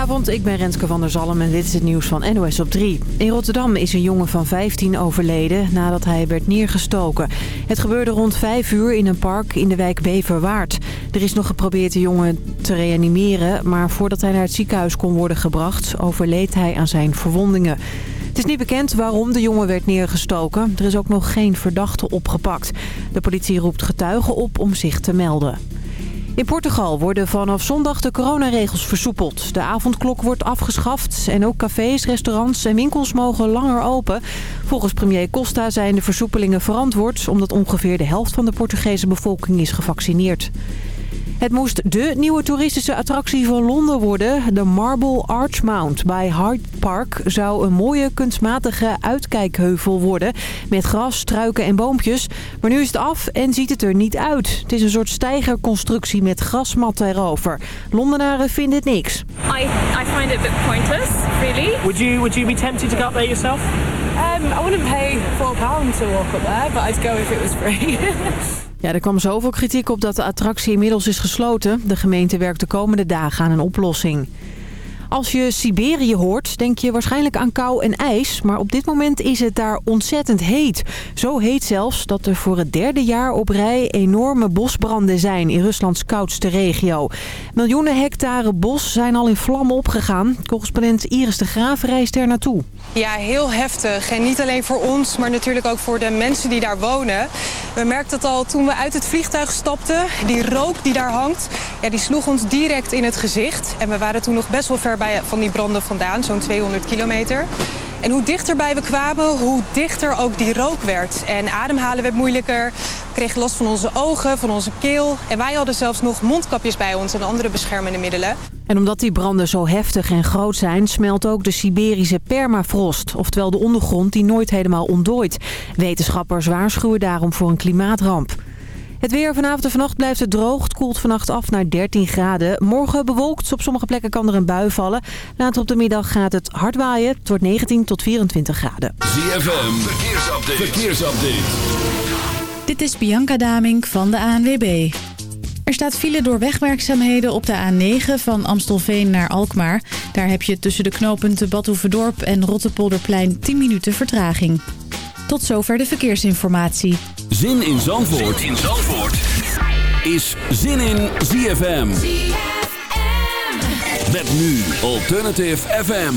Goedenavond, ik ben Renske van der Zalm en dit is het nieuws van NOS op 3. In Rotterdam is een jongen van 15 overleden nadat hij werd neergestoken. Het gebeurde rond 5 uur in een park in de wijk Beverwaard. Er is nog geprobeerd de jongen te reanimeren, maar voordat hij naar het ziekenhuis kon worden gebracht... overleed hij aan zijn verwondingen. Het is niet bekend waarom de jongen werd neergestoken. Er is ook nog geen verdachte opgepakt. De politie roept getuigen op om zich te melden. In Portugal worden vanaf zondag de coronaregels versoepeld. De avondklok wordt afgeschaft en ook cafés, restaurants en winkels mogen langer open. Volgens premier Costa zijn de versoepelingen verantwoord... omdat ongeveer de helft van de Portugese bevolking is gevaccineerd. Het moest de nieuwe toeristische attractie van Londen worden. De Marble Arch Mount bij Hyde Park zou een mooie kunstmatige uitkijkheuvel worden. Met gras, struiken en boompjes. Maar nu is het af en ziet het er niet uit. Het is een soort steigerconstructie met grasmatten erover. Londenaren vinden het niks. I, I find it a bit pointless, really. Would you would you be tempted to go up there yourself? Um, I wouldn't pay four pounds to walk up there, but I'd go if it was free. Ja, er kwam zoveel kritiek op dat de attractie inmiddels is gesloten. De gemeente werkt de komende dagen aan een oplossing. Als je Siberië hoort, denk je waarschijnlijk aan kou en ijs. Maar op dit moment is het daar ontzettend heet. Zo heet zelfs dat er voor het derde jaar op rij enorme bosbranden zijn in Ruslands koudste regio. Miljoenen hectare bos zijn al in vlammen opgegaan. Correspondent Iris de Graaf reist er naartoe. Ja, heel heftig. En niet alleen voor ons, maar natuurlijk ook voor de mensen die daar wonen. We merkten het al toen we uit het vliegtuig stapten. Die rook die daar hangt, ja, die sloeg ons direct in het gezicht. En we waren toen nog best wel ver bij, van die branden vandaan, zo'n 200 kilometer. En hoe dichterbij we kwamen, hoe dichter ook die rook werd. En ademhalen werd moeilijker. Kregen last van onze ogen, van onze keel. En wij hadden zelfs nog mondkapjes bij ons en andere beschermende middelen. En omdat die branden zo heftig en groot zijn, smelt ook de Siberische permafrost. Oftewel de ondergrond die nooit helemaal ontdooit. Wetenschappers waarschuwen daarom voor een klimaatramp. Het weer vanavond en vannacht blijft het droog. Het koelt vannacht af naar 13 graden. Morgen bewolkt. Op sommige plekken kan er een bui vallen. Later op de middag gaat het hard waaien. Het wordt 19 tot 24 graden. ZFM, verkeersupdate. verkeersupdate. Dit is Bianca Damink van de ANWB. Er staat file door wegwerkzaamheden op de A9 van Amstelveen naar Alkmaar. Daar heb je tussen de knooppunten Badhoevedorp en Rottepolderplein 10 minuten vertraging. Tot zover de verkeersinformatie. Zin in Zandvoort, zin in Zandvoort. is Zin in ZFM. Met nu Alternative FM.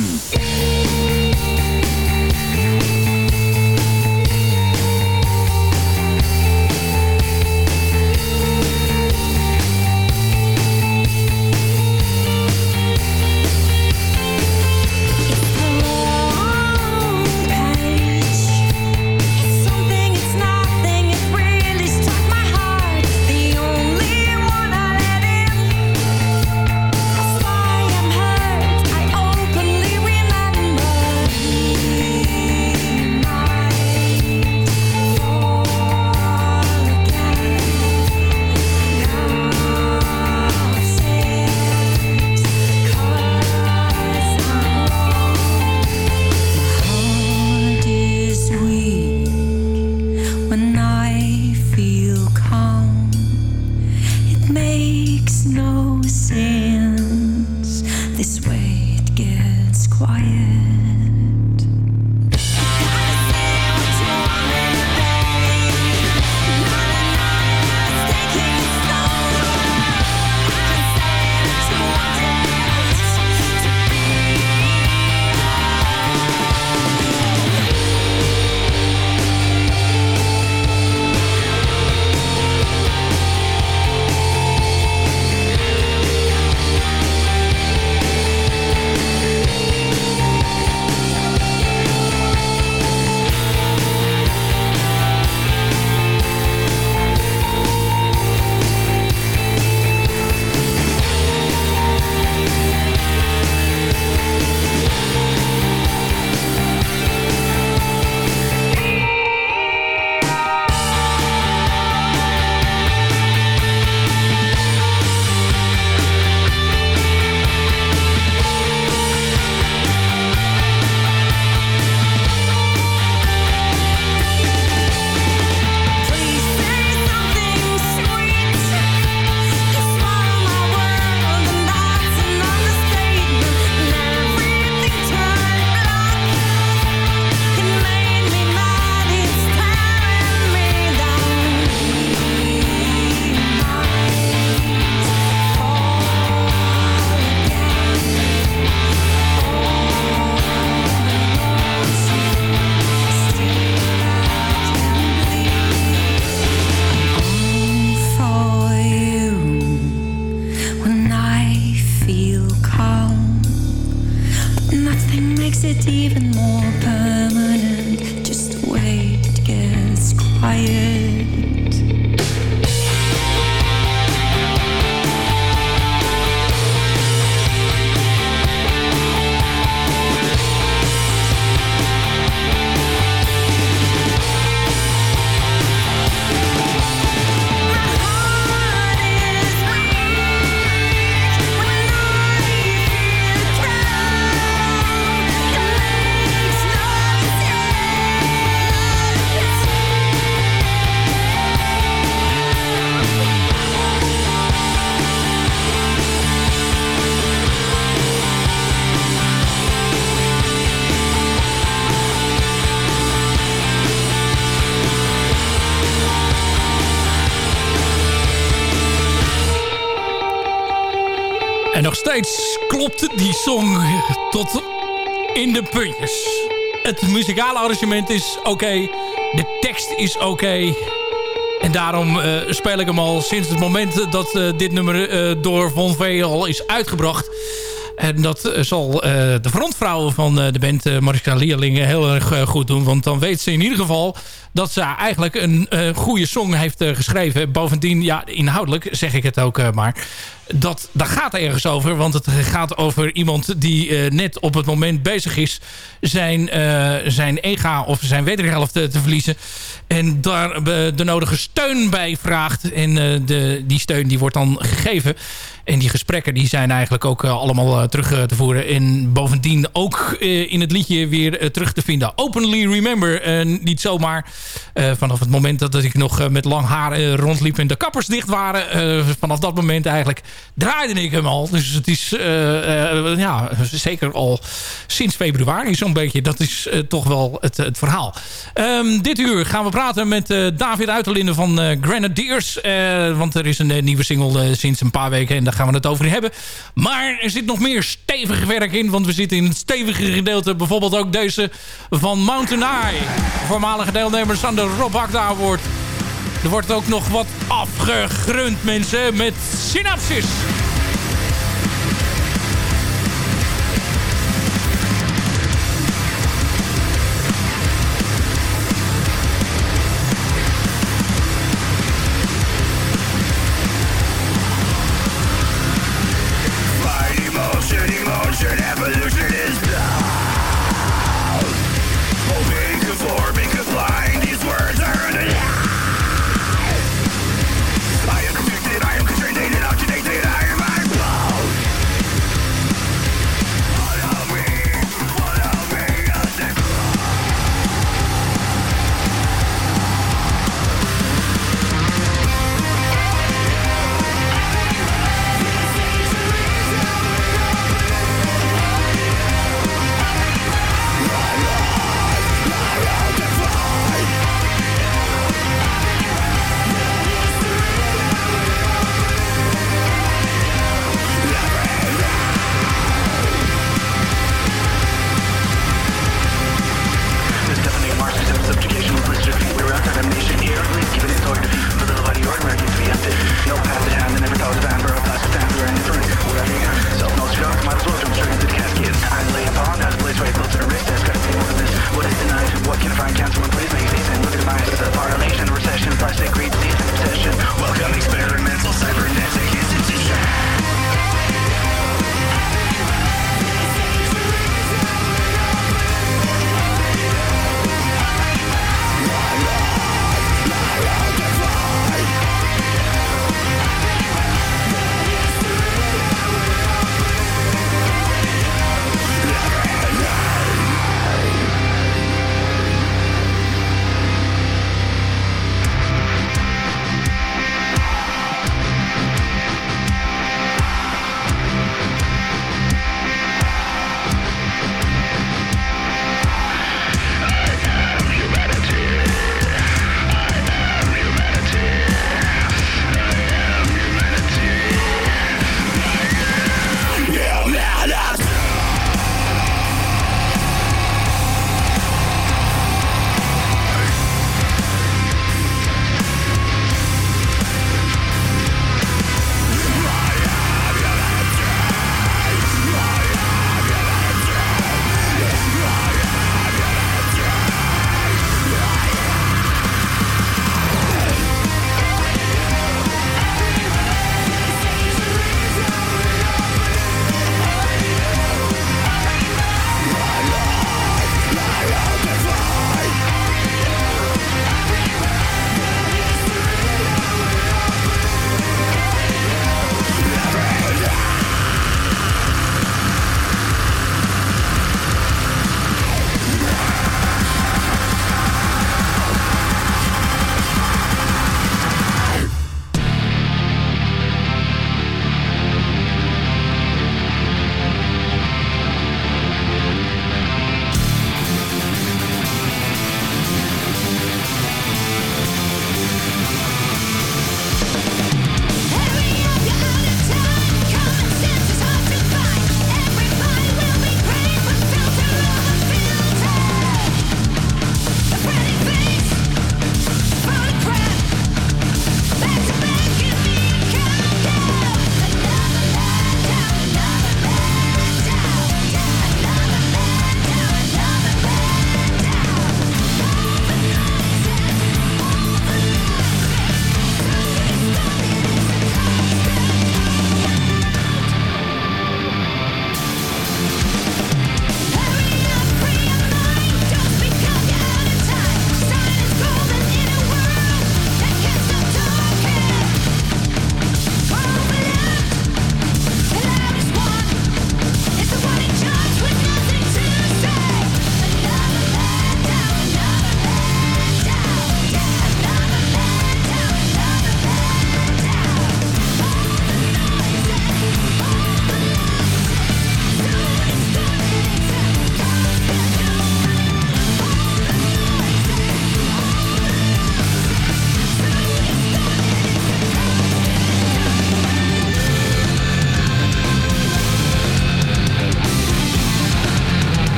Quiet. Song tot in de puntjes. Het muzikale arrangement is oké. de tekst is oké. en daarom uh, speel ik hem al sinds het moment dat uh, dit nummer uh, door Von V al is uitgebracht. En dat zal de frontvrouw van de band, Mariska Leerling, heel erg goed doen. Want dan weet ze in ieder geval dat ze eigenlijk een goede song heeft geschreven. Bovendien, ja, inhoudelijk zeg ik het ook maar dat, gaat ergens over. Want het gaat over iemand die uh, net op het moment bezig is... zijn, uh, zijn ega of zijn wederhelft te, verliezen. En daar de nodige steun bij vraagt. En de, die steun die wordt dan gegeven. En die gesprekken die zijn eigenlijk ook allemaal terug te voeren. En bovendien ook in het liedje weer terug te vinden. Openly Remember. niet zomaar vanaf het moment dat ik nog met lang haar rondliep... en de kappers dicht waren. vanaf dat moment eigenlijk draaide ik hem al. Dus het is uh, ja, zeker al sinds februari zo'n beetje. Dat is uh, toch wel het, verhaal. Um, dit uur gaan we praten met David Uiterlinden van Grenadiers. want er is een nieuwe single sinds een paar weken en daar gaan we het over hebben. Maar er zit nog meer stevig werk in. Want we zitten in het stevige gedeelte. Bijvoorbeeld ook deze van Mountain Eye. Voormalige deelnemers aan de Rob Agda Award. Er wordt ook nog wat afgegrund, mensen, met synapsis.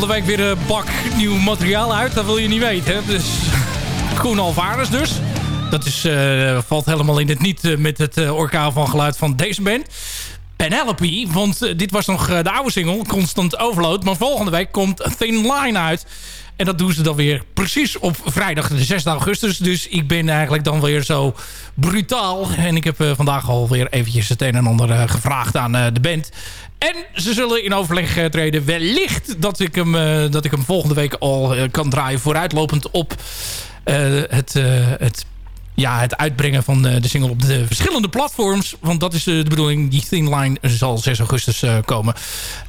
Volgende week weer een bak nieuw materiaal uit. Dat wil je niet weten. Hè? Dus Koen Alvarez dus. Dat is, eh, valt helemaal in het niet eh, met het uh, orkaan van geluid van deze band. Penelope, want dit was nog de oude single, Constant Overload. Maar volgende week komt Thin Line uit. En dat doen ze dan weer precies op vrijdag de 6 augustus. Dus ik ben eigenlijk dan weer zo brutaal. En ik heb vandaag alweer eventjes het een en ander gevraagd aan de band. En ze zullen in overleg treden. Wellicht dat ik hem, dat ik hem volgende week al kan draaien. Vooruitlopend op het, het ja, het uitbrengen van de single op de verschillende platforms. Want dat is de bedoeling. Die Thin Line zal 6 augustus komen.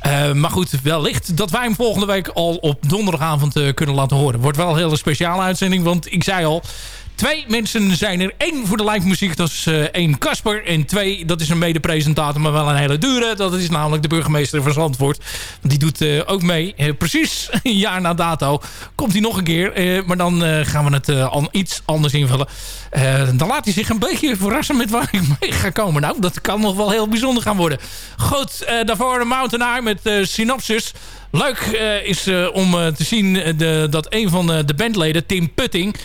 Uh, maar goed, wellicht dat wij hem volgende week al op donderdagavond kunnen laten horen. Wordt wel een hele speciale uitzending. Want ik zei al, Twee mensen zijn er. één voor de live muziek, dat is uh, één Kasper. En twee, dat is een mede-presentator, maar wel een hele dure. Dat is namelijk de burgemeester van Zandvoort. Die doet uh, ook mee. Uh, precies een jaar na dato komt hij nog een keer. maar dan gaan we het iets anders invullen. dan laat hij zich een beetje verrassen met waar ik mee ga komen. Nou, dat kan nog wel heel bijzonder gaan worden. Goed, daarvoor de Mountain Eye met Synopsis. Leuk is om te zien de, dat een van de bandleden, Tim Putting...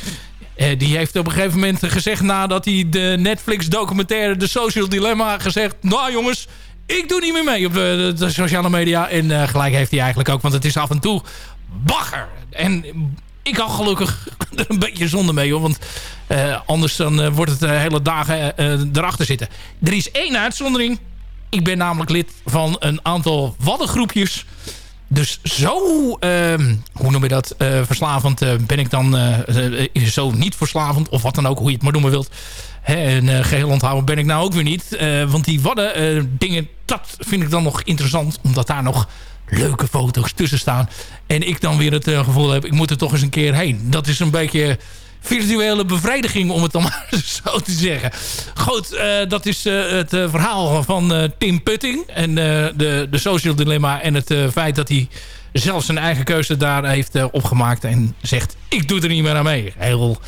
Uh, die heeft op een gegeven moment gezegd... nadat hij de Netflix-documentaire The Social Dilemma gezegd... nou jongens, ik doe niet meer mee op de, de sociale media. En uh, gelijk heeft hij eigenlijk ook, want het is af en toe bagger. En ik had gelukkig er een beetje zonde mee, hoor, want anders dan wordt het hele dagen erachter zitten. Er is één uitzondering. Ik ben namelijk lid van een aantal waddengroepjes... Dus zo, uh, hoe noem je dat, uh, verslavend uh, ben ik dan, uh, zo niet verslavend, of wat dan ook, hoe je het maar noemen wilt. Hè, en geheel onthouden ben ik nou ook weer niet. want die wadden dingen, dat vind ik dan nog interessant, omdat daar nog leuke foto's tussen staan. En ik dan weer het gevoel heb, ik moet er toch eens een keer heen. Dat is een beetje virtuele bevrediging, om het dan maar zo te zeggen. Goed, uh, dat is uh, het uh, verhaal van Tim Putting en de, de social dilemma en het feit dat hij zelf zijn eigen keuze daar heeft opgemaakt en zegt, ik doe er niet meer aan mee. Heel,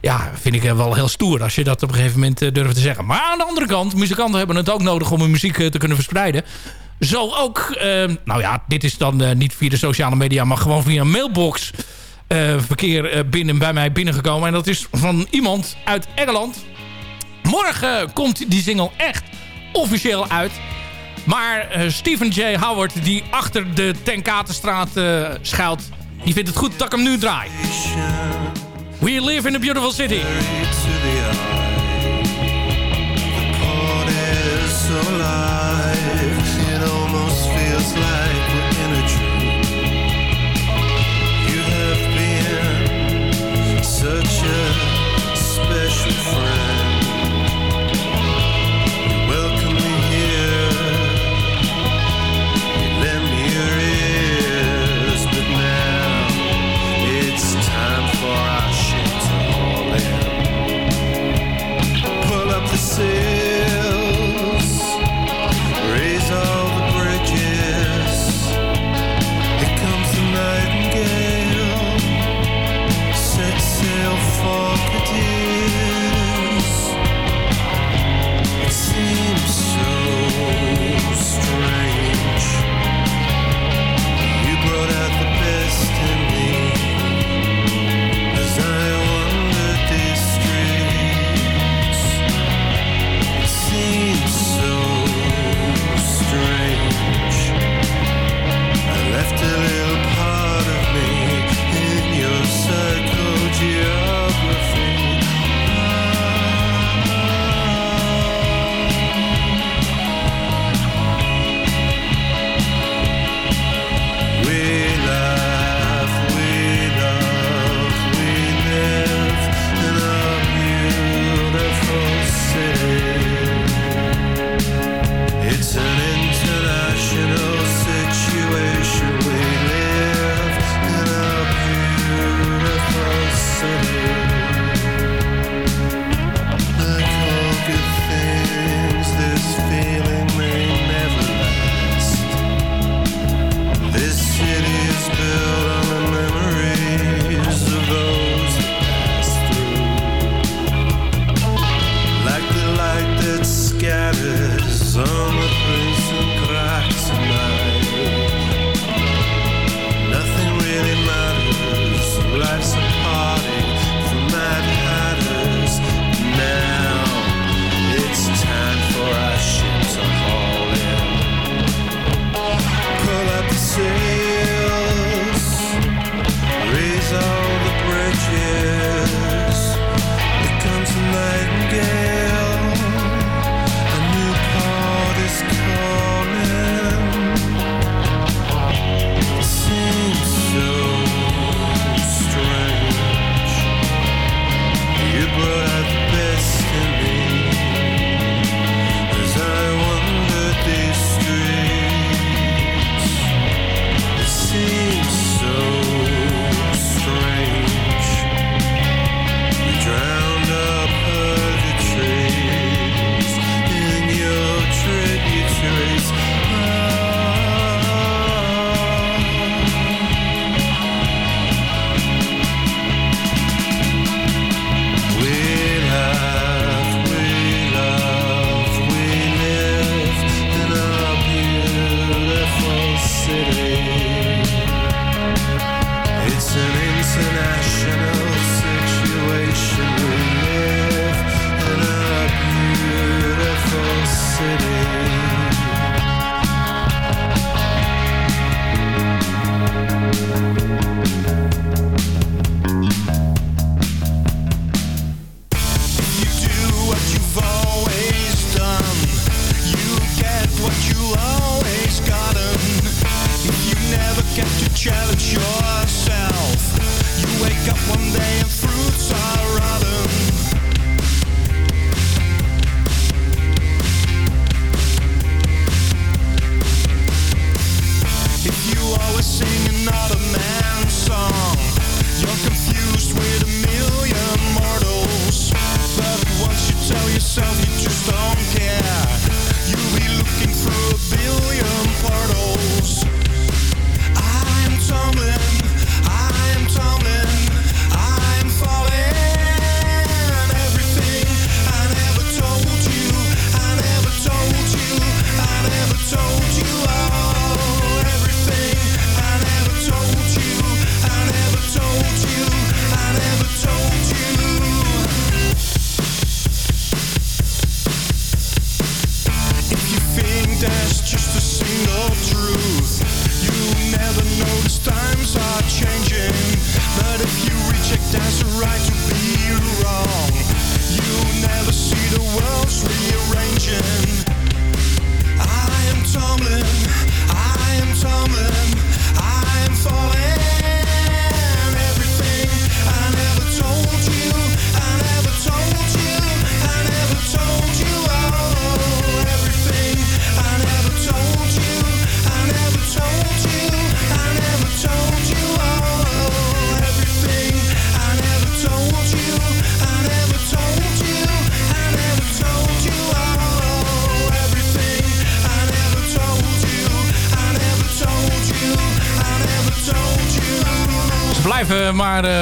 ja, vind ik wel heel stoer als je dat op een gegeven moment durft te zeggen. Maar aan de andere kant, muzikanten hebben het ook nodig om hun muziek te kunnen verspreiden. Zo ook, nou ja, dit is dan niet via de sociale media, maar gewoon via een mailbox eh, verkeer eh, binnen, bij mij binnengekomen. En dat is van iemand uit Engeland. Morgen komt die single echt officieel uit. Maar eh, Stephen J. Howard, die achter de Tenkatenstraat schuilt... die vindt het goed dat ik hem nu draai. We live in a beautiful city.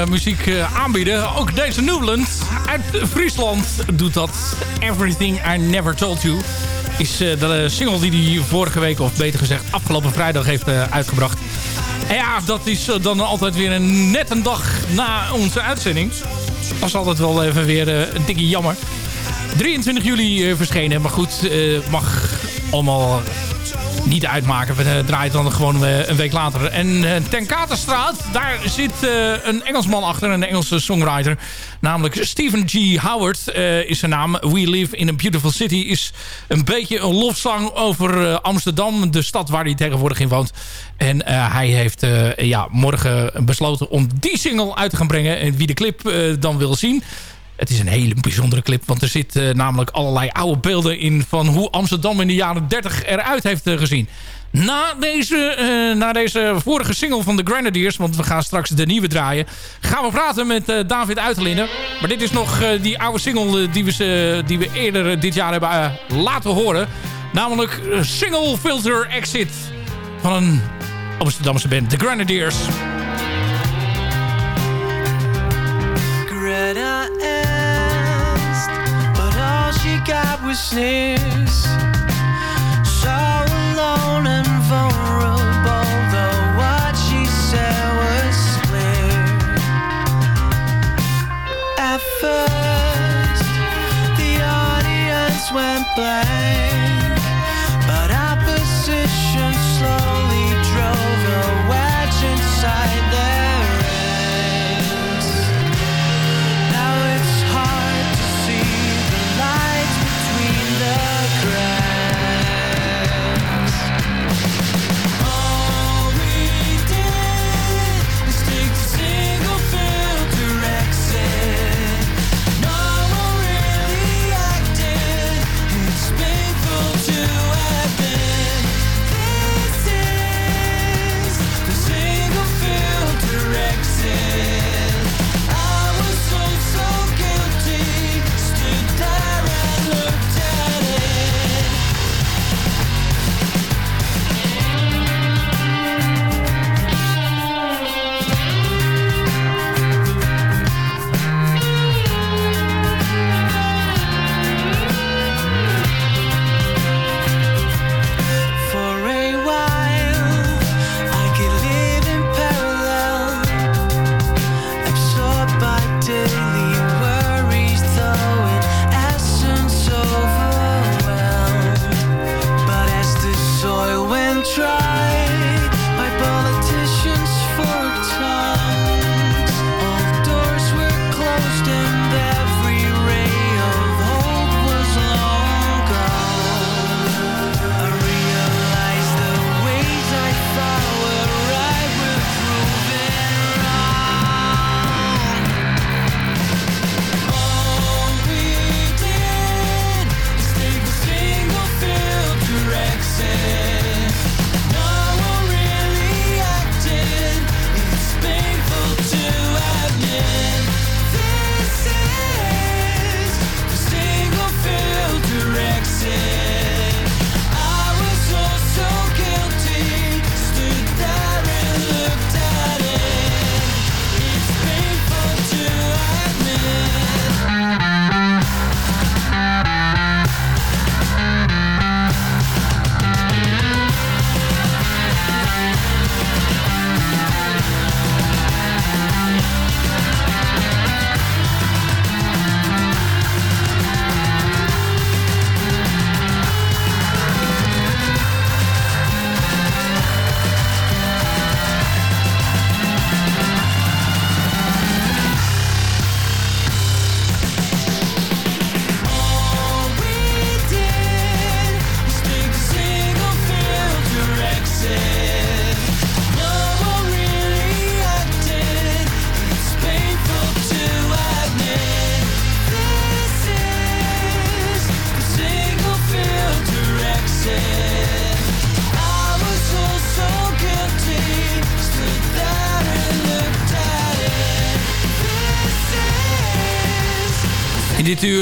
Muziek eh, aanbieden. Ook deze Newland uit Friesland doet dat. Everything I Never Told You. Is eh, de single die hij vorige week, of beter gezegd afgelopen vrijdag heeft eh, uitgebracht. En ja, dat is dan altijd weer een, net een dag na onze uitzending. Dat is altijd wel even weer een dikke jammer. 23 juli verschenen, maar goed, mag allemaal niet uitmaken. We eh, draaien dan gewoon eh, een week later. En eh, ten Katerstraat, daar zit een Engelsman achter, een Engelse songwriter. Namelijk Stephen G. Howard is zijn naam. We Live in a Beautiful City is een beetje een lofzang over Amsterdam. De stad waar hij tegenwoordig in woont. En hij heeft ja, morgen besloten om die single uit te gaan brengen. En wie de clip dan wil zien... Het is een hele bijzondere clip, want er zitten namelijk allerlei oude beelden in... van hoe Amsterdam in de jaren 30 eruit heeft eh, gezien. Na deze, eh, na deze vorige single van de Grenadiers, want we gaan straks de nieuwe draaien... gaan we praten met eh, David Uiterlinden. Maar dit is nog eh, die oude single eh, die, we, die we eerder eh, dit jaar hebben eh, laten horen. Namelijk eh, Single Filter Exit van een Amsterdamse band, The Grenadiers. Got was sneers. So alone and vulnerable, though what she said was clear. At first, the audience went blank,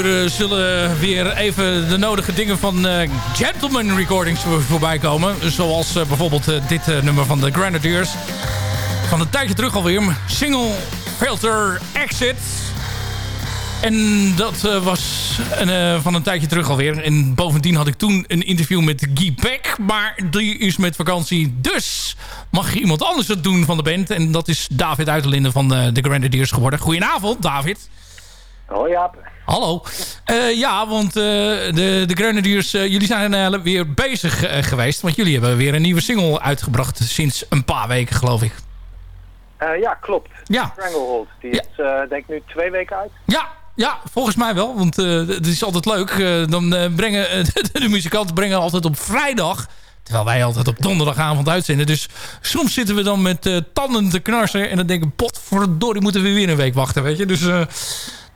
eh, zullen weer even de nodige dingen van eh, Gentleman Recordings voor- voorbij komen. Zoals eh, bijvoorbeeld dit nummer van de Grenadiers. Van een tijdje terug alweer. Single Filter Exit. En dat was van een tijdje terug alweer. En bovendien had ik toen een interview met Guy Peck. Maar die is met vakantie. Dus mag iemand anders het doen van de band. En dat is David Uiterlinden van de, de Grenadiers geworden. Goedenavond, David. Hoi Jaap. Hallo. Eh, ja, want eh, de, de Grenadiers, eh, jullie zijn weer bezig geweest. Want jullie hebben weer een nieuwe single uitgebracht sinds een paar weken, geloof ik. Ja, klopt. Ja. Stranglehold. Die Ja. is denk ik nu twee weken uit. Ja, ja, volgens mij wel. Want het is altijd leuk. Dan brengen de, muzikanten brengen altijd op vrijdag. Terwijl wij altijd op donderdagavond uitzenden. Dus soms zitten we dan met tanden te knarsen. En dan denken potverdorie, moeten we weer een week wachten. Weet je? Dus,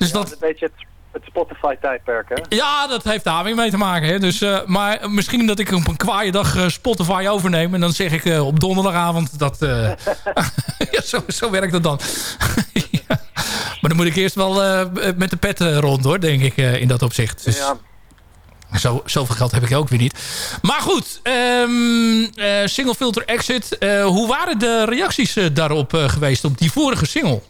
dus Ja, dat, dat is een beetje het, het Spotify-tijdperk, hè? Ja, dat heeft daar weer mee te maken. Hè? Dus, eh, maar misschien dat ik op een kwaaie dag eh, Spotify overneem. En dan zeg ik eh, op donderdagavond dat... ja, zo, zo werkt het dan. Ja. Maar dan moet ik eerst wel met de pet rond hoor, denk ik, in dat opzicht. Dus Ja. zo, zoveel geld heb ik ook weer niet. Maar goed, ehm, eh, Single Filter Exit. Hoe waren de reacties daarop geweest op die vorige single?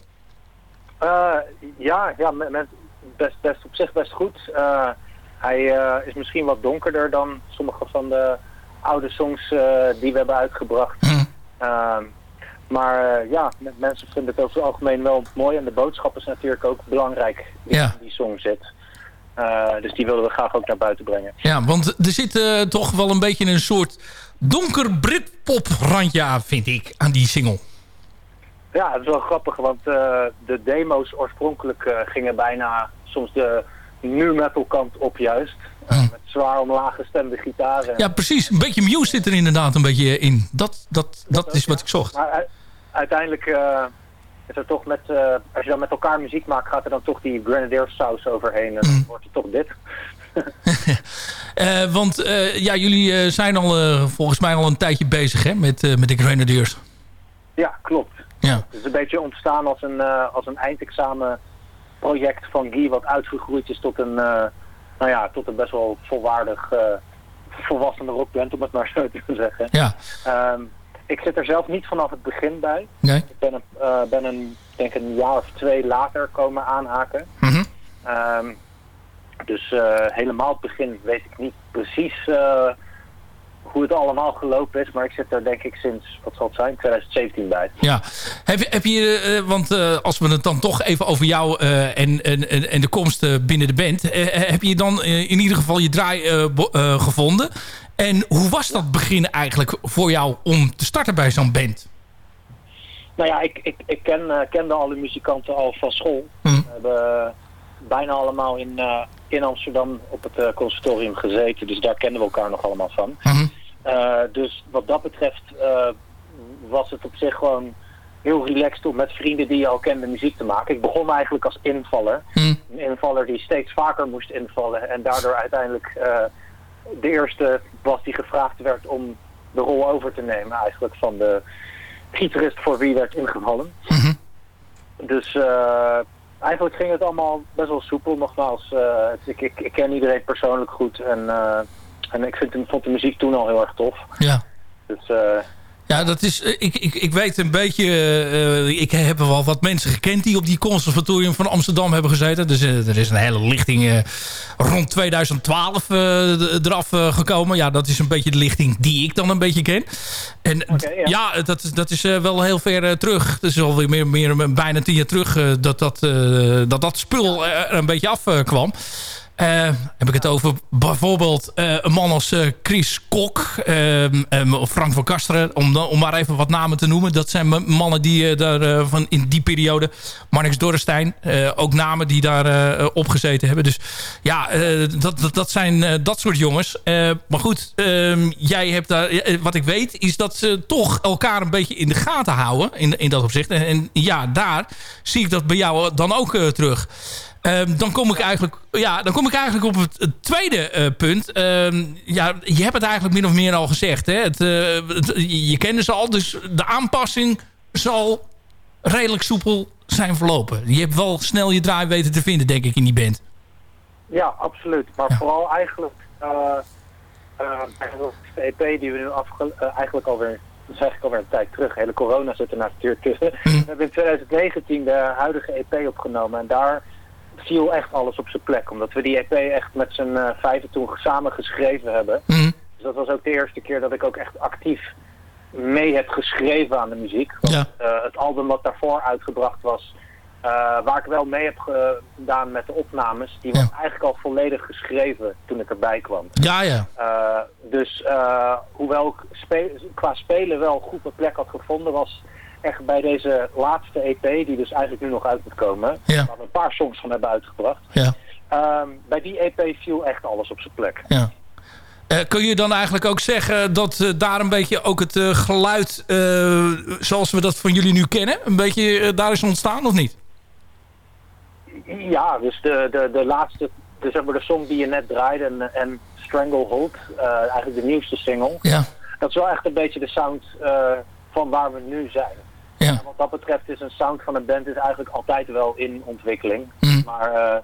Eh, ja, ja met, met best, best op zich best goed. Eh, hij eh, is misschien wat donkerder dan sommige van de oude songs die we hebben uitgebracht. Hm. Ehm, maar ja, mensen vinden het over het algemeen wel mooi. En de boodschap is natuurlijk ook belangrijk die Ja. die song zit. Dus die wilden we graag ook naar buiten brengen. Ja, want er zit toch wel een beetje een soort donker Britpop randje aan, vind ik, aan die single. Ja, het is wel grappig, want eh, de demo's oorspronkelijk eh, gingen bijna soms de nu metal kant op juist. Hm. Met zwaar omlaag gestemde gitaren. Ja, precies. Een beetje Muse zit er inderdaad een beetje in. Dat, dat, dat is wat ik zocht. Maar uiteindelijk is er toch met, als je dan met elkaar muziek maakt, gaat er dan toch die grenadier saus overheen. En Hm. dan wordt het toch dit. Want ja, jullie zijn al volgens mij al een tijdje bezig hè, met, met de Grenadiers. Ja, klopt. Ja. Het is een beetje ontstaan als een, eh, als een eindexamen project van Guy wat uitgegroeid is tot een, eh, nou ja, tot een best wel volwaardig eh volwassene rockband, om het maar zo te zeggen. Ja. Ehm, ik zit er zelf niet vanaf het begin bij. Nee. Ik ben een, ben een, denk een jaar of twee later komen aanhaken. Mhm. Ehm, dus helemaal het begin weet ik niet precies hoe het allemaal gelopen is. Maar ik zit er denk ik sinds, wat zal het zijn, 2017 bij. Ja. Heb, je- heb je, eh, want eh, als we het dan toch even over jou eh, en, en, en de komst eh, binnen de band. eh, heb je dan eh, in ieder geval je draai eh, eh, gevonden? En hoe was dat begin eigenlijk voor jou om te starten bij zo'n band? Nou ja, ik, ik, ik ken, eh, kende alle muzikanten al van school. Mhm. We hebben bijna allemaal in, eh, in Amsterdam op het eh, conservatorium gezeten. Dus daar kennen we elkaar nog allemaal van. Eh, dus wat dat betreft eh, was het op zich gewoon heel relaxed om met vrienden die je al kende muziek te maken. Ik begon eigenlijk als invaller. Mhm. Een invaller die steeds vaker moest invallen en daardoor uiteindelijk eh, de eerste was die gevraagd werd om de rol over te nemen eigenlijk van de gitarist voor wie werd ingevallen. Mhm. Dus eh, eigenlijk ging het allemaal best wel soepel. Nogmaals, eh, ik, ik, ik ken iedereen persoonlijk goed en, eh, en ik vind, vond de muziek toen al heel erg tof. Ja. Dus eh, Ja, dat is, eh, ik, ik, ik weet een beetje... eh, ik heb wel wat mensen gekend die op die conservatorium van Amsterdam hebben gezeten. Dus er is een hele lichting rond 2012 eh, d- eraf gekomen. Ja, dat is een beetje de lichting die ik dan een beetje ken. En ja. ja. dat, is- dat is wel heel ver terug. Het is alweer meer, meer, bijna tien jaar terug dat, dat, dat dat spul er een beetje afkwam. Eh, heb ik het over bijvoorbeeld eh, een man als eh, Chris Kok ehm, ehm, of Frank van Kasteren, om, om maar even wat namen te noemen. Dat zijn mannen die eh, daar eh, van in die periode, Marnix Dorrestein, eh, ook namen die daar eh, op gezeten hebben. Dus ja, eh, dat, dat, dat zijn eh, dat soort jongens. Eh, maar goed, ehm, jij hebt daar, eh, wat ik weet, is dat ze toch elkaar een beetje in de gaten houden in, in dat opzicht. En, en ja, daar zie ik dat bij jou dan ook eh, terug. Ehm, dan, kom ik eigenlijk, ja, dan kom ik eigenlijk op het, het tweede eh, punt. Ehm, ja, je hebt het eigenlijk min of meer al gezegd. Hè? Het, eh, het- je kende ze al, dus de aanpassing zal redelijk soepel zijn verlopen. Je hebt wel snel je draai weten te vinden, denk ik, in die band. Ja, absoluut. Maar vooral eigenlijk eigenlijk de EP die we nu afge eigenlijk alweer, dat is eigenlijk alweer een tijd terug. Hele corona zit er natuurlijk tussen. We hebben in 2019 de huidige EP opgenomen en daar viel echt alles op zijn plek. Omdat we die EP echt met z'n eh, vijven toen samen geschreven hebben. Mhm. Dus dat was ook de eerste keer dat ik ook echt actief mee heb geschreven aan de muziek. Want, Ja. eh, het album wat daarvoor uitgebracht was, eh, waar ik wel mee heb gedaan met de opnames, die was eigenlijk al volledig geschreven toen ik erbij kwam. Ja, ja. Dus hoewel ik spe- qua spelen wel goed een plek had gevonden, was echt bij deze laatste EP, die dus eigenlijk nu nog uit moet komen, Ja. waar we een paar songs van hebben uitgebracht. Ja. Ehm, bij die EP viel echt alles op zijn plek. Ja. Eh, kun je dan eigenlijk ook zeggen dat eh, daar een beetje ook het eh, geluid zoals we dat van jullie nu kennen, een beetje daar is ontstaan of niet? Ja, dus de, de, de laatste, de, zeg maar de song die je net draaide en, en Stranglehold, eh eigenlijk de nieuwste single. Ja. Dat is wel echt een beetje de sound van waar we nu zijn. Ja. Wat dat betreft is een sound van een band is eigenlijk altijd wel in ontwikkeling. Mhm. Maar eh,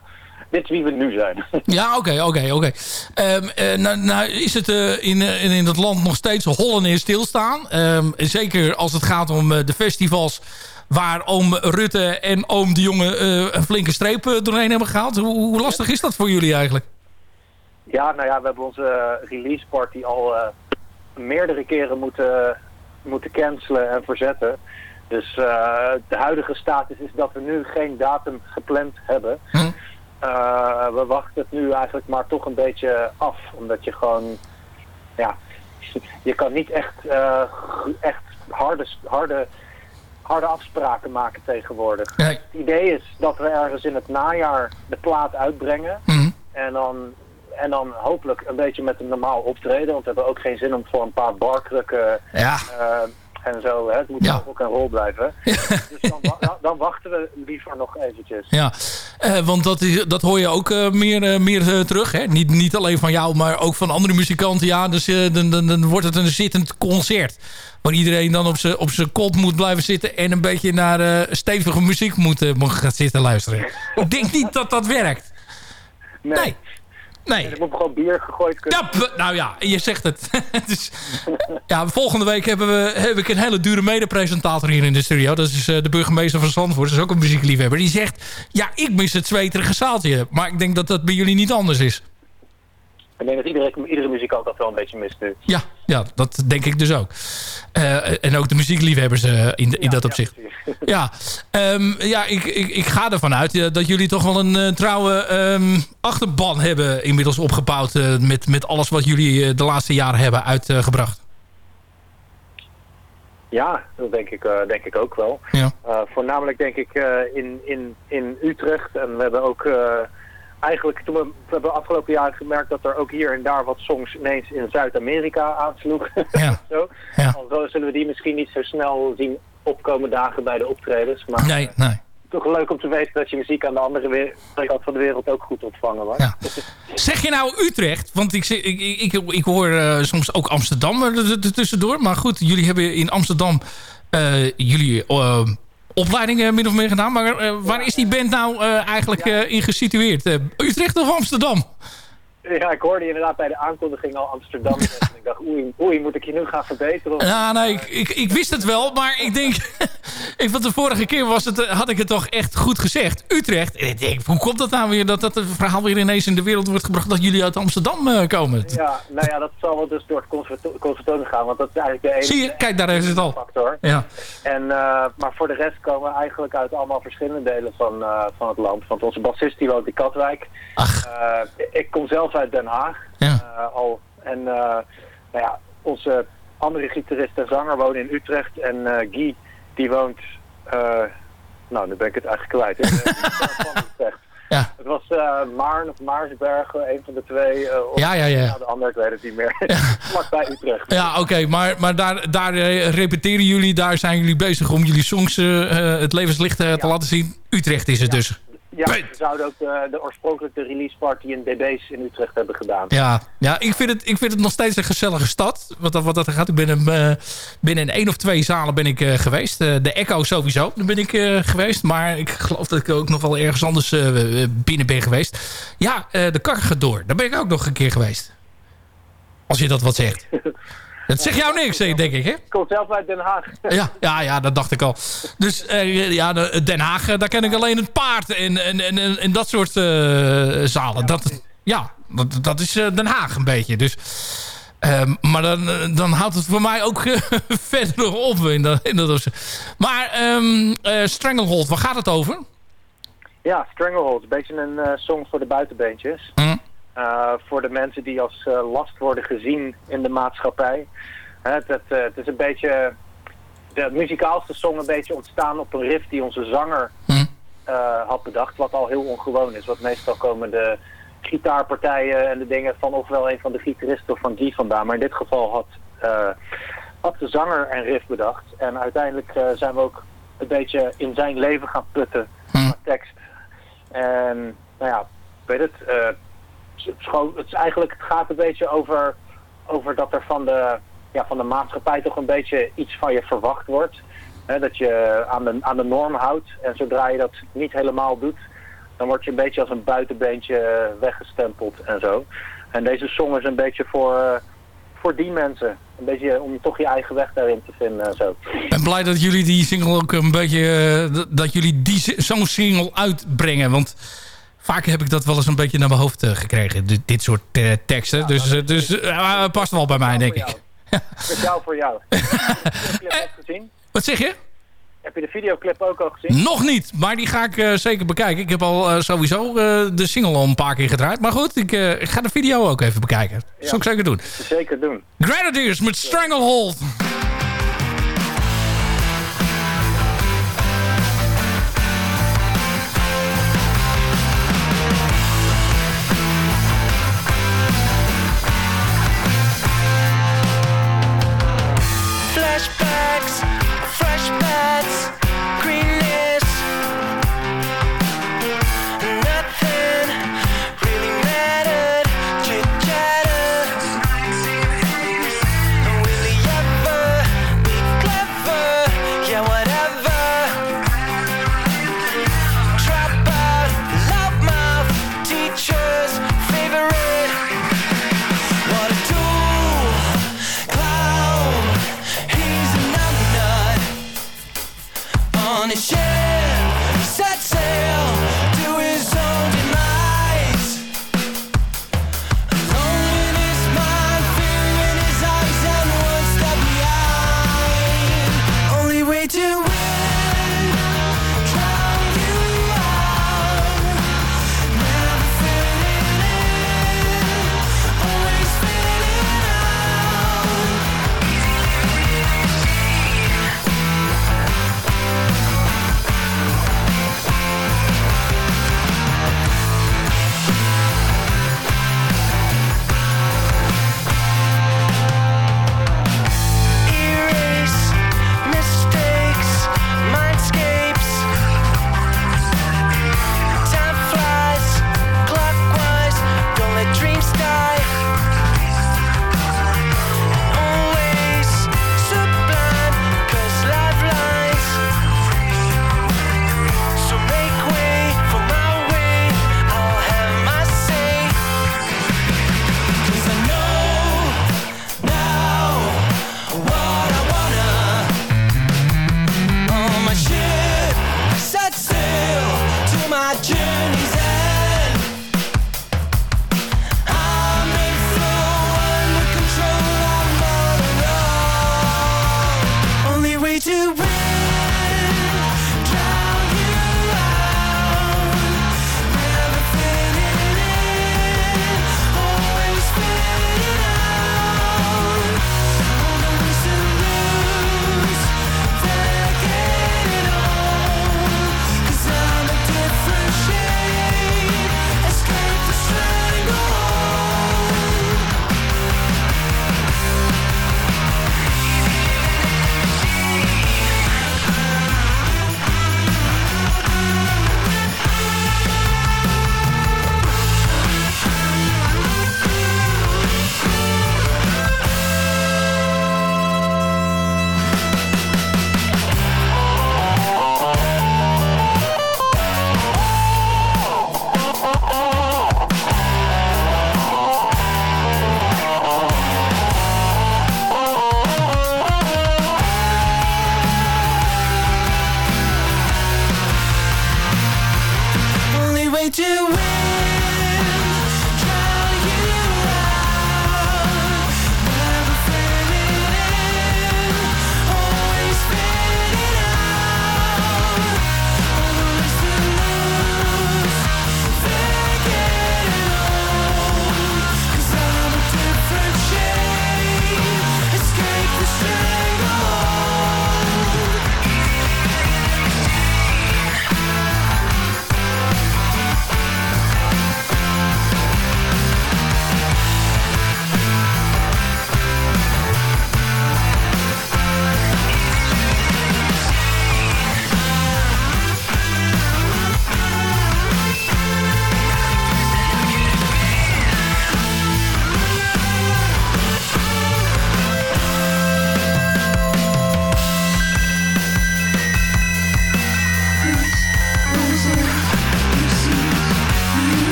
dit is wie we nu zijn. Ja, oké, oké, oké. Ehm, eh, nou, nou is het eh, in, in, in het land nog steeds hollen en stilstaan. Ehm, zeker als het gaat om de festivals waar oom Rutte en oom de Jonge eh, een flinke streep doorheen hebben gehaald. Hoe, hoe lastig is dat voor jullie eigenlijk? Ja, nou ja, we hebben onze release party al meerdere keren moeten, moeten cancelen en verzetten. Dus eh, de huidige status is dat we nu geen datum gepland hebben. Hm? Eh, we wachten het nu eigenlijk maar toch een beetje af. Omdat je gewoon, ja, je kan niet echt, eh, echt harde, harde, harde afspraken maken tegenwoordig. Nee. Het idee is dat we ergens in het najaar de plaat uitbrengen. Mhm. En dan, en dan hopelijk een beetje met een normaal optreden. Want we hebben ook geen zin om voor een paar barkrukken Ja. En zo. Hè. Het moet Ja. ook een rol blijven. Dus dan, dan- wachten we liever nog eventjes. Ja, eh, want dat, is, dat hoor je ook eh, meer, eh, meer terug. Hè? Niet, niet alleen van jou, maar ook van andere muzikanten. Ja, dus dan, dan, dan wordt het een zittend concert. Waar iedereen dan op zijn kont moet blijven zitten... en een beetje naar stevige muziek moet, moet gaan zitten luisteren. Ik denk niet dat dat werkt. Nee. Nee. Nee. Er moet gewoon bier gegooid kunnen. Ja, nou ja, je zegt het. dus, ja, volgende week hebben we, heb ik een hele dure medepresentator hier in de studio. Dat is eh, de burgemeester van Zandvoort. Dat is ook een muziekliefhebber. Die zegt, ja, ik mis het zweterige zaaltje. Maar ik denk dat dat bij jullie niet anders is. Ik denk dat iedere, iedere muzikant dat wel een beetje mist nu. Ja, ja dat denk ik dus ook. Eh, en ook de muziekliefhebbers eh, in, in dat opzicht. Ja, ehm, ja ik, ik, ik ga ervan uit eh, dat jullie toch wel een trouwe ehm, achterban hebben inmiddels opgebouwd... met, met alles wat jullie de laatste jaren hebben uitgebracht. Ja, dat denk ik, denk ik ook wel. Ja. Voornamelijk denk ik in, in, in Utrecht. En we hebben ook eigenlijk, toen we, we hebben afgelopen jaar gemerkt dat er ook hier en daar wat songs ineens in Zuid-Amerika aansloeg. Ja. zo. Ja. Zullen we die misschien niet zo snel zien opkomen dagen bij de optredens. Maar Nee, nee. toch leuk om te weten dat je muziek aan de andere kant van de wereld ook goed ontvangen wordt. Ja. Zeg je nou Utrecht? Want ik, ik, ik, ik, hoor eh, soms ook Amsterdam er, tussendoor. Maar goed, jullie hebben in Amsterdam eh, jullie eh, opleidingen min of meer gedaan. Maar eh, waar is die band nou eh, eigenlijk eh, in gesitueerd? Eh, Utrecht of Amsterdam? Ja, ik hoorde inderdaad bij de aankondiging al Amsterdam. en ik dacht, oei, oei, moet ik je nu gaan verbeteren? Ja, nee, ik, ik, ik wist het wel, maar ik denk... ik, want de vorige keer was het, eh, had ik het toch echt goed gezegd. Utrecht. En ik denk, hoe komt dat nou weer dat dat verhaal weer ineens in de wereld wordt gebracht... dat jullie uit Amsterdam eh, komen? Ja, nou ja, dat zal wel dus door het conservato- conservatorium gaan, want dat is eigenlijk de enige Zie je? Kijk, daar is het al. factor. Ja. En, eh, maar voor de rest komen we eigenlijk uit allemaal verschillende delen van, van het land. Want onze bassist die woont in Katwijk. Eh, ik kom zelf uit Den Haag. Ja. eh, al. En eh, nou ja, onze andere gitarist en zanger wonen in Utrecht. En eh, Guy, die woont... nou, nu ben ik het eigenlijk kwijt. In, van Utrecht. Ja. Het was Maarn of Maarsbergen, een van de twee. of- Ja, ja, ja. nou, de ander, ik weet het niet meer. Vlakbij Utrecht. Ja, oké, maar, maar daar, daar repeteren jullie, daar zijn jullie bezig om jullie songs het levenslicht te laten zien. Utrecht is het dus. Ja, we zouden ook de, de oorspronkelijke release party in DB's in Utrecht hebben gedaan. Ja, ja ik, vind het, ik vind het nog steeds een gezellige stad. Wat, dat- wat dat gaat. Ik ben een, eh, binnen één of twee zalen ben ik eh, geweest. Eh, de Echo sowieso, daar ben ik eh, geweest. Maar ik geloof dat ik ook nog wel ergens anders eh, binnen ben geweest. Ja, eh, de Cargador, daar ben ik ook nog een keer geweest. Als je dat wat zegt. Dat zegt jou niks, eh, denk ik, hè? Ik kom zelf uit Den Haag. Ja, ja, ja, dat dacht ik al. Dus eh, ja, de- Den Haag, eh, daar ken ik alleen het paard en, en, en, dat soort eh, zalen. Dat, ja, dat, dat is eh, Den Haag een beetje. Dus, ehm, maar dan, eh, dan houdt het voor mij ook eh, verder op. In dat, in dat maar ehm eh, Stranglehold, waar gaat het over? Ja, Stranglehold. Een beetje een eh, song voor de buitenbeentjes. Hm. Eh, voor de mensen die als eh, last worden gezien in de maatschappij. Het, het, eh, het is een beetje... De muzikaalste song een beetje ontstaan op een riff die onze zanger Hm. had bedacht. Wat al heel ongewoon is. Want meestal komen de gitaarpartijen en de dingen van ofwel een van de gitaristen of van die vandaan. Maar in dit geval had, had de zanger een riff bedacht. En uiteindelijk zijn we ook een beetje in zijn leven gaan putten Hm. tekst. En nou ja, weet het, het, het is eigenlijk, het gaat een beetje over, over dat er van de, ja, van de maatschappij toch een beetje iets van je verwacht wordt. Hè, dat je aan de, aan de norm houdt. En zodra je dat niet helemaal doet, dan word je een beetje als een buitenbeentje eh, weggestempeld en zo. En deze song is een beetje voor, eh, voor die mensen. Een beetje om toch je eigen weg daarin te vinden en zo. Ben blij dat jullie die single ook een beetje... eh, dat- jullie die zo'n single uitbrengen. Want vaak heb ik dat wel eens een beetje naar mijn hoofd eh, gekregen. Dit, dit soort eh, teksten. dus eh, dus eh, past wel bij mij, denk ik. Speciaal voor jou. Heb je de videoclip ook gezien? Wat zeg je? Heb je de videoclip ook al gezien? Nog niet, maar die ga ik zeker bekijken. Ik heb al sowieso de single al een paar keer gedraaid. Maar goed, ik, ik ga de video ook even bekijken. Dat zal ik zeker doen. Zeker doen. Grenadiers met Stranglehold.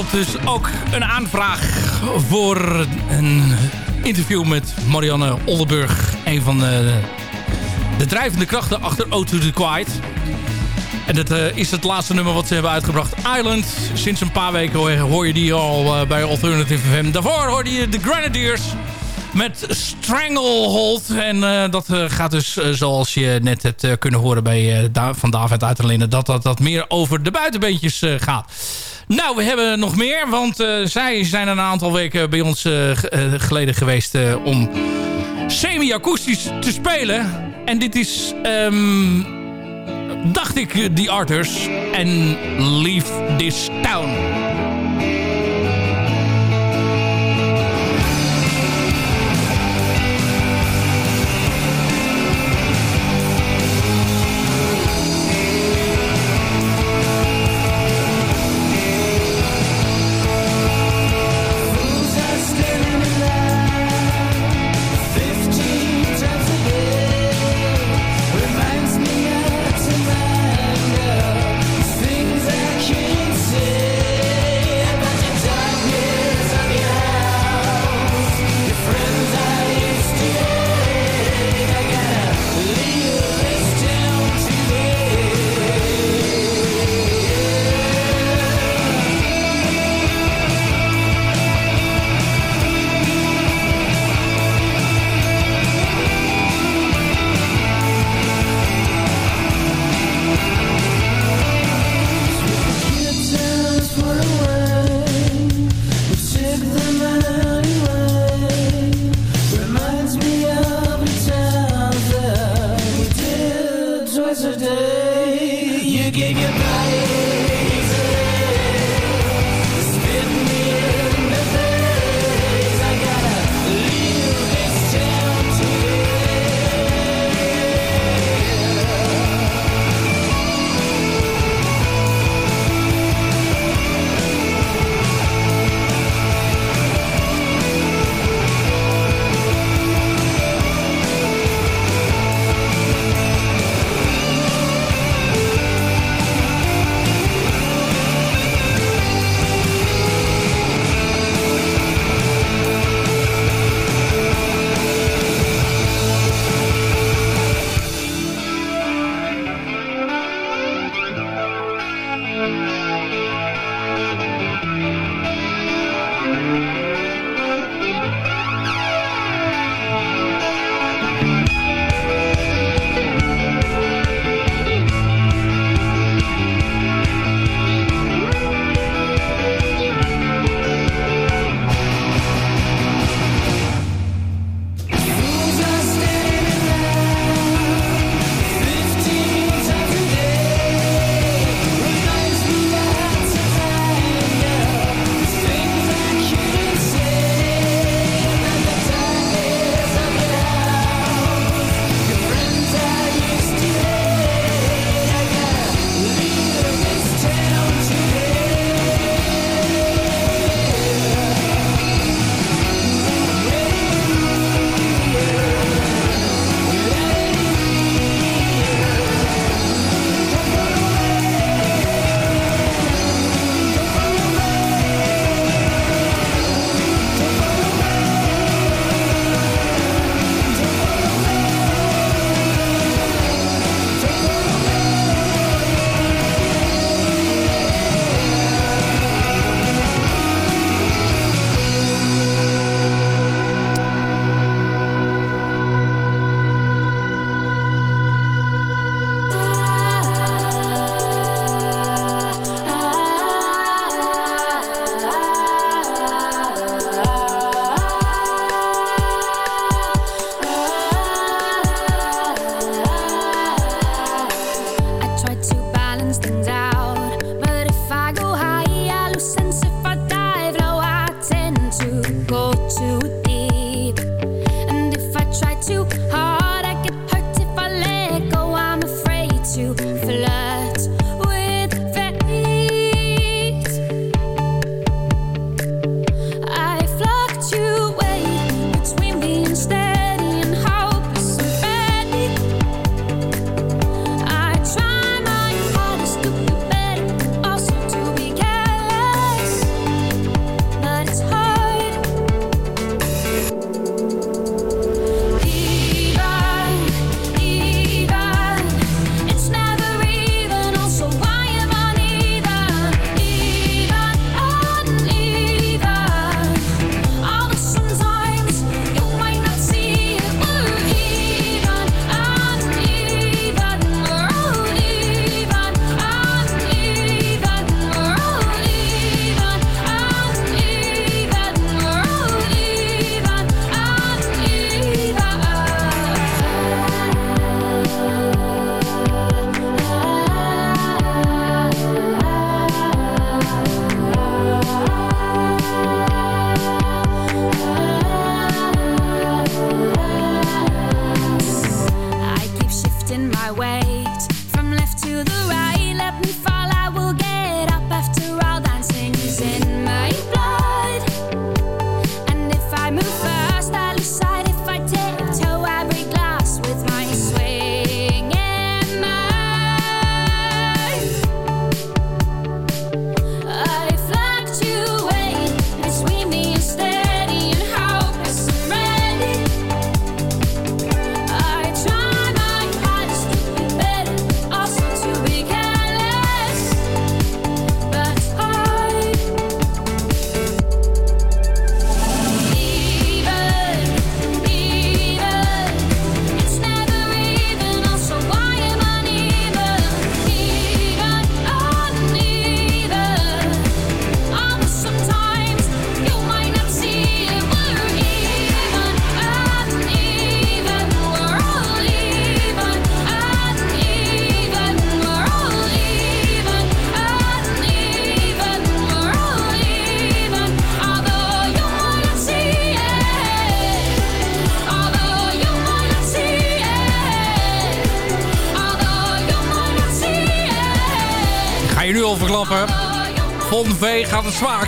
Loopt dus ook een aanvraag voor een interview met Marianne Oldenburg. Een van de, de drijvende krachten achter O the Quiet. En dat uh, is het laatste nummer wat ze hebben uitgebracht. Island. Sinds een paar weken hoor je die al uh, bij Alternative FM. Daarvoor hoorde je de Grenadiers met Stranglehold. En dat gaat dus, zoals je net hebt kunnen horen bij van David Uiterlinden... dat dat, dat meer over de buitenbeentjes gaat. Nou, we hebben nog meer, want zij zijn een aantal weken bij ons geleden geweest... om semi-akoestisch te spelen. En dit is... Um, dacht ik, The Arthurs. En Leave This Town.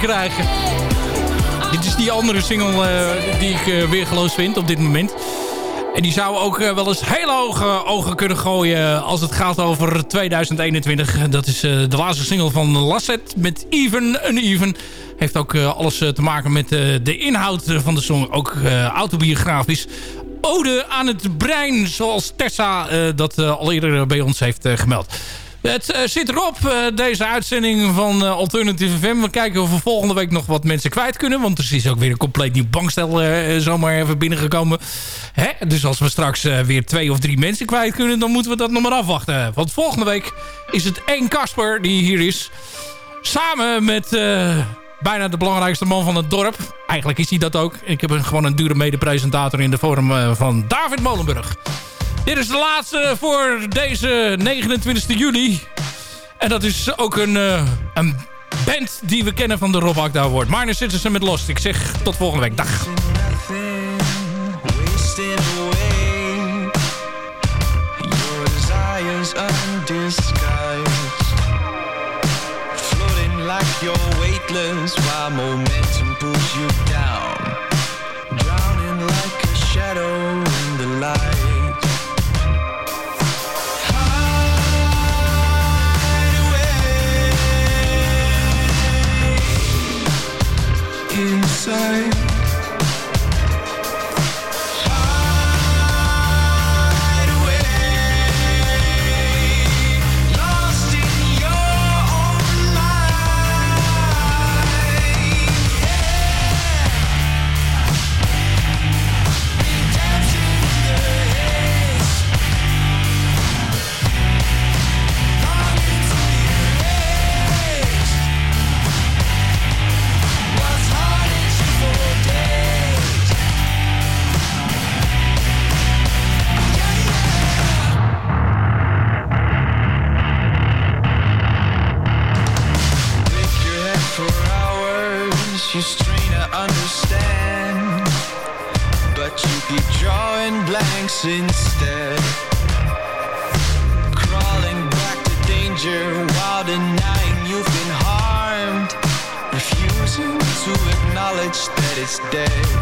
Krijgen. Dit is die andere single eh, die ik uh, weergeloos vind op dit moment. En die zou ook uh, wel eens hele hoge ogen kunnen gooien als het gaat over 2021. Dat is de laatste single van Lasset met Even Uneven. Heeft ook alles te maken met de inhoud van de song. Ook autobiografisch. Ode aan het brein, zoals Tessa dat al eerder bij ons heeft gemeld. Het uh, zit erop, uh, deze uitzending van uh, Alternative FM. We kijken of we volgende week nog wat mensen kwijt kunnen. Want er is ook weer een compleet nieuw bankstel zomaar even binnengekomen. Hè? Dus als we straks weer twee of drie mensen kwijt kunnen... dan moeten we dat nog maar afwachten. Want volgende week is het één Kasper die hier is. Samen met bijna de belangrijkste man van het dorp. Eigenlijk is hij dat ook. Ik heb gewoon een dure mede-presentator in de vorm van David Molenburg. Dit is de laatste voor deze 29 juli. En dat is ook een, uh, een band die we kennen van de Rob Akda Award. Minor Citizen met Lost. Ik zeg tot volgende week. Dag. Momentum say this day.